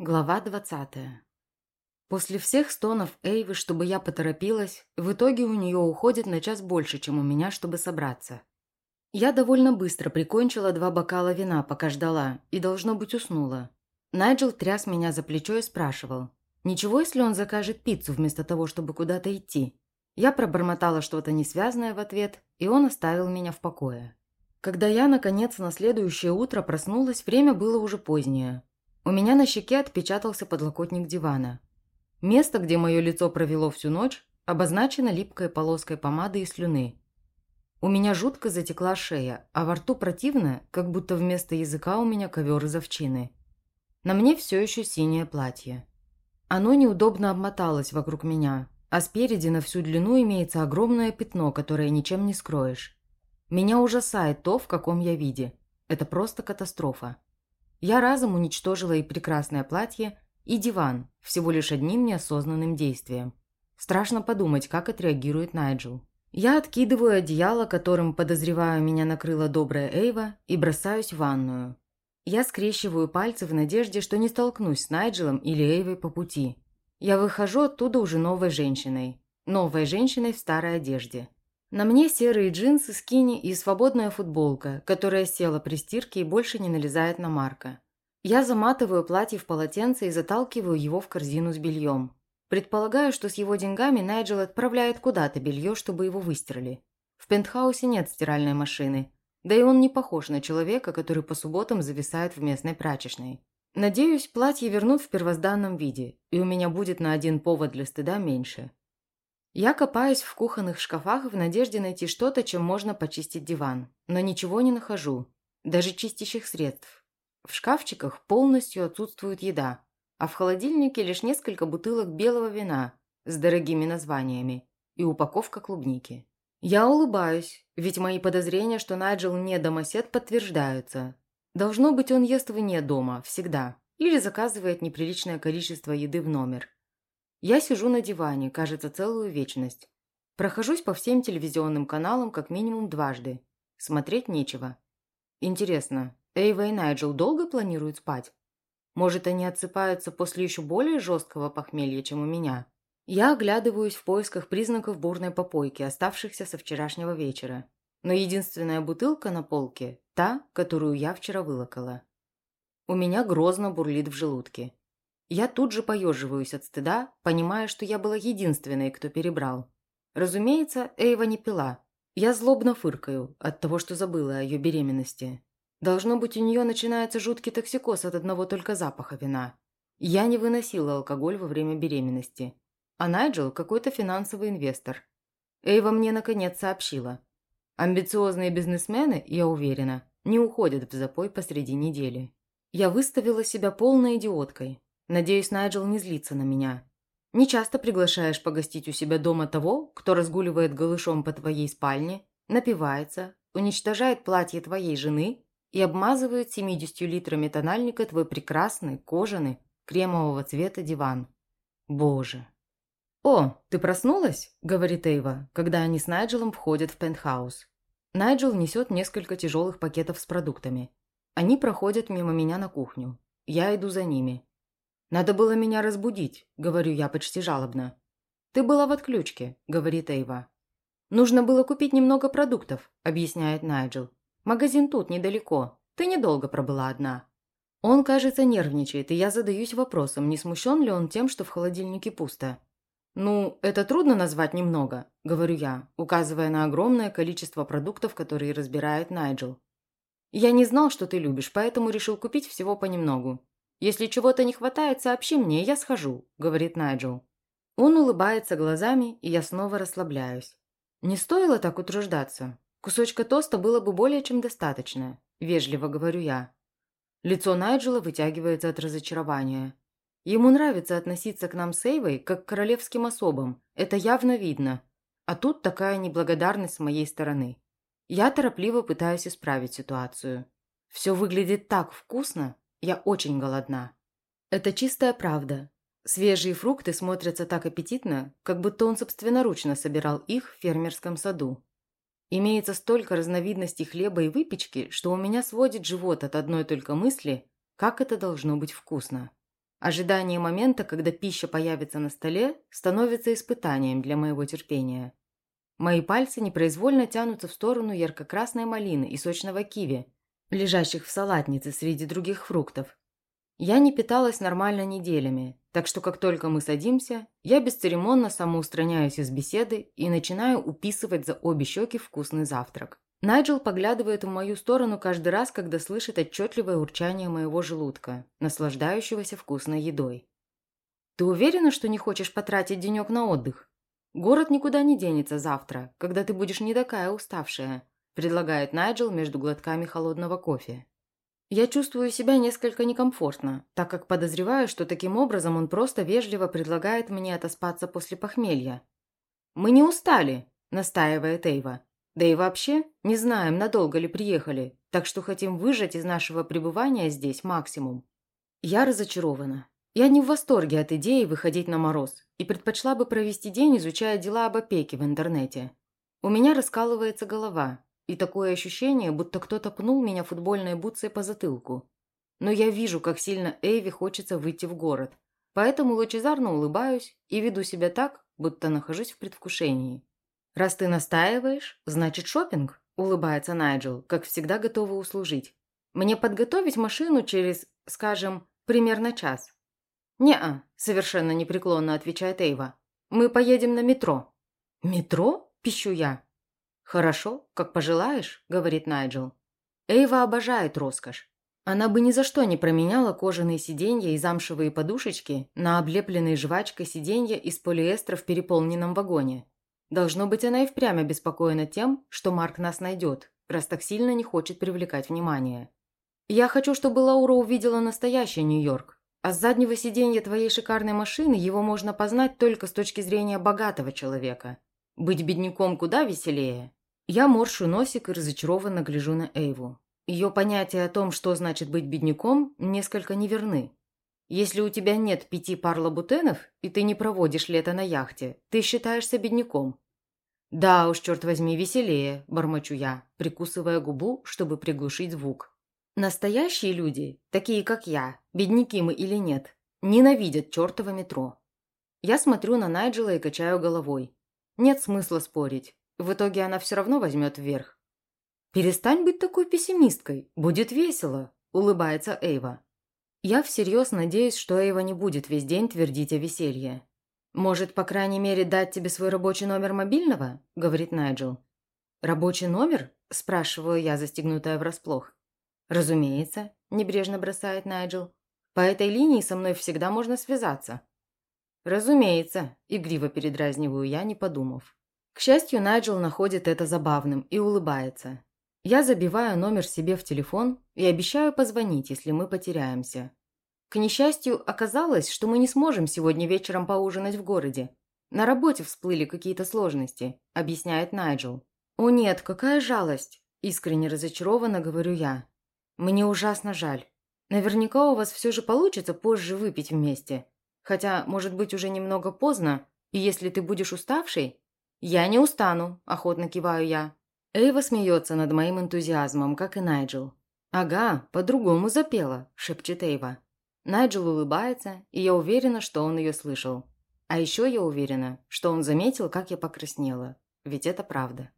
Глава двадцатая. После всех стонов Эйвы, чтобы я поторопилась, в итоге у нее уходит на час больше, чем у меня, чтобы собраться. Я довольно быстро прикончила два бокала вина, пока ждала, и, должно быть, уснула. Найджел тряс меня за плечо и спрашивал, ничего, если он закажет пиццу вместо того, чтобы куда-то идти. Я пробормотала что-то несвязное в ответ, и он оставил меня в покое. Когда я, наконец, на следующее утро проснулась, время было уже позднее. У меня на щеке отпечатался подлокотник дивана. Место, где мое лицо провело всю ночь, обозначено липкой полоской помады и слюны. У меня жутко затекла шея, а во рту противно, как будто вместо языка у меня ковер из овчины. На мне все еще синее платье. Оно неудобно обмоталось вокруг меня, а спереди на всю длину имеется огромное пятно, которое ничем не скроешь. Меня ужасает то, в каком я виде. Это просто катастрофа. Я разом уничтожила и прекрасное платье, и диван, всего лишь одним неосознанным действием. Страшно подумать, как отреагирует Найджел. Я откидываю одеяло, которым, подозреваю, меня накрыла добрая Эйва, и бросаюсь в ванную. Я скрещиваю пальцы в надежде, что не столкнусь с Найджелом или Эйвой по пути. Я выхожу оттуда уже новой женщиной. Новой женщиной в старой одежде. На мне серые джинсы, скини и свободная футболка, которая села при стирке и больше не налезает на Марка. Я заматываю платье в полотенце и заталкиваю его в корзину с бельем. Предполагаю, что с его деньгами Найджел отправляет куда-то белье, чтобы его выстирали. В пентхаусе нет стиральной машины, да и он не похож на человека, который по субботам зависает в местной прачечной. Надеюсь, платье вернут в первозданном виде, и у меня будет на один повод для стыда меньше. Я копаюсь в кухонных шкафах в надежде найти что-то, чем можно почистить диван, но ничего не нахожу, даже чистящих средств. В шкафчиках полностью отсутствует еда, а в холодильнике лишь несколько бутылок белого вина с дорогими названиями и упаковка клубники. Я улыбаюсь, ведь мои подозрения, что Найджел не домосед, подтверждаются. Должно быть, он ест вне дома, всегда, или заказывает неприличное количество еды в номер. Я сижу на диване, кажется, целую вечность. Прохожусь по всем телевизионным каналам как минимум дважды. Смотреть нечего. Интересно, Эйва и Найджел долго планируют спать? Может, они отсыпаются после еще более жесткого похмелья, чем у меня? Я оглядываюсь в поисках признаков бурной попойки, оставшихся со вчерашнего вечера. Но единственная бутылка на полке – та, которую я вчера вылокала. У меня грозно бурлит в желудке. Я тут же поеживаюсь от стыда, понимая, что я была единственной, кто перебрал. Разумеется, Эйва не пила. Я злобно фыркаю от того, что забыла о ее беременности. Должно быть, у нее начинается жуткий токсикоз от одного только запаха вина. Я не выносила алкоголь во время беременности. А Найджел – какой-то финансовый инвестор. Эйва мне наконец сообщила. Амбициозные бизнесмены, я уверена, не уходят в запой посреди недели. Я выставила себя полной идиоткой, Надеюсь, Найджел не злится на меня. Не часто приглашаешь погостить у себя дома того, кто разгуливает голышом по твоей спальне, напивается, уничтожает платье твоей жены и обмазывает 70 литрами тональника твой прекрасный, кожаный, кремового цвета диван. Боже. «О, ты проснулась?» – говорит Эйва, когда они с Найджелом входят в пентхаус. Найджел несет несколько тяжелых пакетов с продуктами. Они проходят мимо меня на кухню. Я иду за ними. «Надо было меня разбудить», — говорю я почти жалобно. «Ты была в отключке», — говорит Эйва. «Нужно было купить немного продуктов», — объясняет Найджел. «Магазин тут, недалеко. Ты недолго пробыла одна». Он, кажется, нервничает, и я задаюсь вопросом, не смущен ли он тем, что в холодильнике пусто. «Ну, это трудно назвать немного», — говорю я, указывая на огромное количество продуктов, которые разбирает Найджел. «Я не знал, что ты любишь, поэтому решил купить всего понемногу. «Если чего-то не хватает, сообщи мне, я схожу», – говорит Найджел. Он улыбается глазами, и я снова расслабляюсь. Не стоило так утруждаться. Кусочка тоста было бы более чем достаточно, вежливо говорю я. Лицо Найджела вытягивается от разочарования. Ему нравится относиться к нам с Эйвой, как к королевским особам. Это явно видно. А тут такая неблагодарность с моей стороны. Я торопливо пытаюсь исправить ситуацию. Все выглядит так вкусно, я очень голодна. Это чистая правда. Свежие фрукты смотрятся так аппетитно, как будто он собственноручно собирал их в фермерском саду. Имеется столько разновидностей хлеба и выпечки, что у меня сводит живот от одной только мысли, как это должно быть вкусно. Ожидание момента, когда пища появится на столе, становится испытанием для моего терпения. Мои пальцы непроизвольно тянутся в сторону ярко-красной малины и сочного киви, лежащих в салатнице среди других фруктов. Я не питалась нормально неделями, так что как только мы садимся, я бесцеремонно самоустраняюсь из беседы и начинаю уписывать за обе щеки вкусный завтрак. Найджел поглядывает в мою сторону каждый раз, когда слышит отчетливое урчание моего желудка, наслаждающегося вкусной едой. «Ты уверена, что не хочешь потратить денек на отдых? Город никуда не денется завтра, когда ты будешь не такая уставшая», предлагает Найджел между глотками холодного кофе. Я чувствую себя несколько некомфортно, так как подозреваю, что таким образом он просто вежливо предлагает мне отоспаться после похмелья. «Мы не устали», – настаивает Эйва. Да и вообще, не знаем, надолго ли приехали, так что хотим выжать из нашего пребывания здесь максимум. Я разочарована. Я не в восторге от идеи выходить на мороз и предпочла бы провести день, изучая дела об опеке в интернете. У меня раскалывается голова, и такое ощущение, будто кто-то пнул меня футбольной бутсой по затылку. Но я вижу, как сильно Эйви хочется выйти в город, поэтому лучезарно улыбаюсь и веду себя так, будто нахожусь в предвкушении. «Раз ты настаиваешь, значит шопинг», – улыбается Найджел, как всегда готовый услужить. «Мне подготовить машину через, скажем, примерно час». «Не-а», – совершенно непреклонно отвечает Эйва. «Мы поедем на метро». «Метро?» – пищу я. «Хорошо, как пожелаешь», – говорит Найджел. Эйва обожает роскошь. Она бы ни за что не променяла кожаные сиденья и замшевые подушечки на облепленные жвачкой сиденья из полиэстера в переполненном вагоне. Должно быть, она и впрямь обеспокоена тем, что Марк нас найдет, раз так сильно не хочет привлекать внимание. Я хочу, чтобы Лаура увидела настоящий Нью-Йорк. А с заднего сиденья твоей шикарной машины его можно познать только с точки зрения богатого человека. Быть бедняком куда веселее. Я морщу носик и разочарованно гляжу на Эйву. Ее понятия о том, что значит быть бедняком, несколько неверны. Если у тебя нет пяти пар лабутенов, и ты не проводишь лето на яхте, ты считаешься бедняком. Да уж, черт возьми, веселее, бормочу я, прикусывая губу, чтобы приглушить звук. Настоящие люди, такие как я, бедняки мы или нет, ненавидят чертово метро. Я смотрю на Найджела и качаю головой. Нет смысла спорить. В итоге она все равно возьмет вверх. «Перестань быть такой пессимисткой. Будет весело», – улыбается Эйва. Я всерьез надеюсь, что Эйва не будет весь день твердить о веселье. «Может, по крайней мере, дать тебе свой рабочий номер мобильного?» – говорит Найджел. «Рабочий номер?» – спрашиваю я, застегнутая врасплох. «Разумеется», – небрежно бросает Найджел. «По этой линии со мной всегда можно связаться». «Разумеется», – игриво передразниваю я, не подумав. К счастью, Найджел находит это забавным и улыбается. Я забиваю номер себе в телефон и обещаю позвонить, если мы потеряемся. К несчастью, оказалось, что мы не сможем сегодня вечером поужинать в городе. На работе всплыли какие-то сложности, объясняет Найджел. О нет, какая жалость, искренне разочарованно говорю я. Мне ужасно жаль. Наверняка у вас все же получится позже выпить вместе. Хотя, может быть, уже немного поздно, и если ты будешь уставший... Я не устану, охотно киваю я. Эйва смеется над моим энтузиазмом, как и Найджел. «Ага, по-другому запела», – шепчет Эйва. Найджел улыбается, и я уверена, что он ее слышал. А еще я уверена, что он заметил, как я покраснела. Ведь это правда.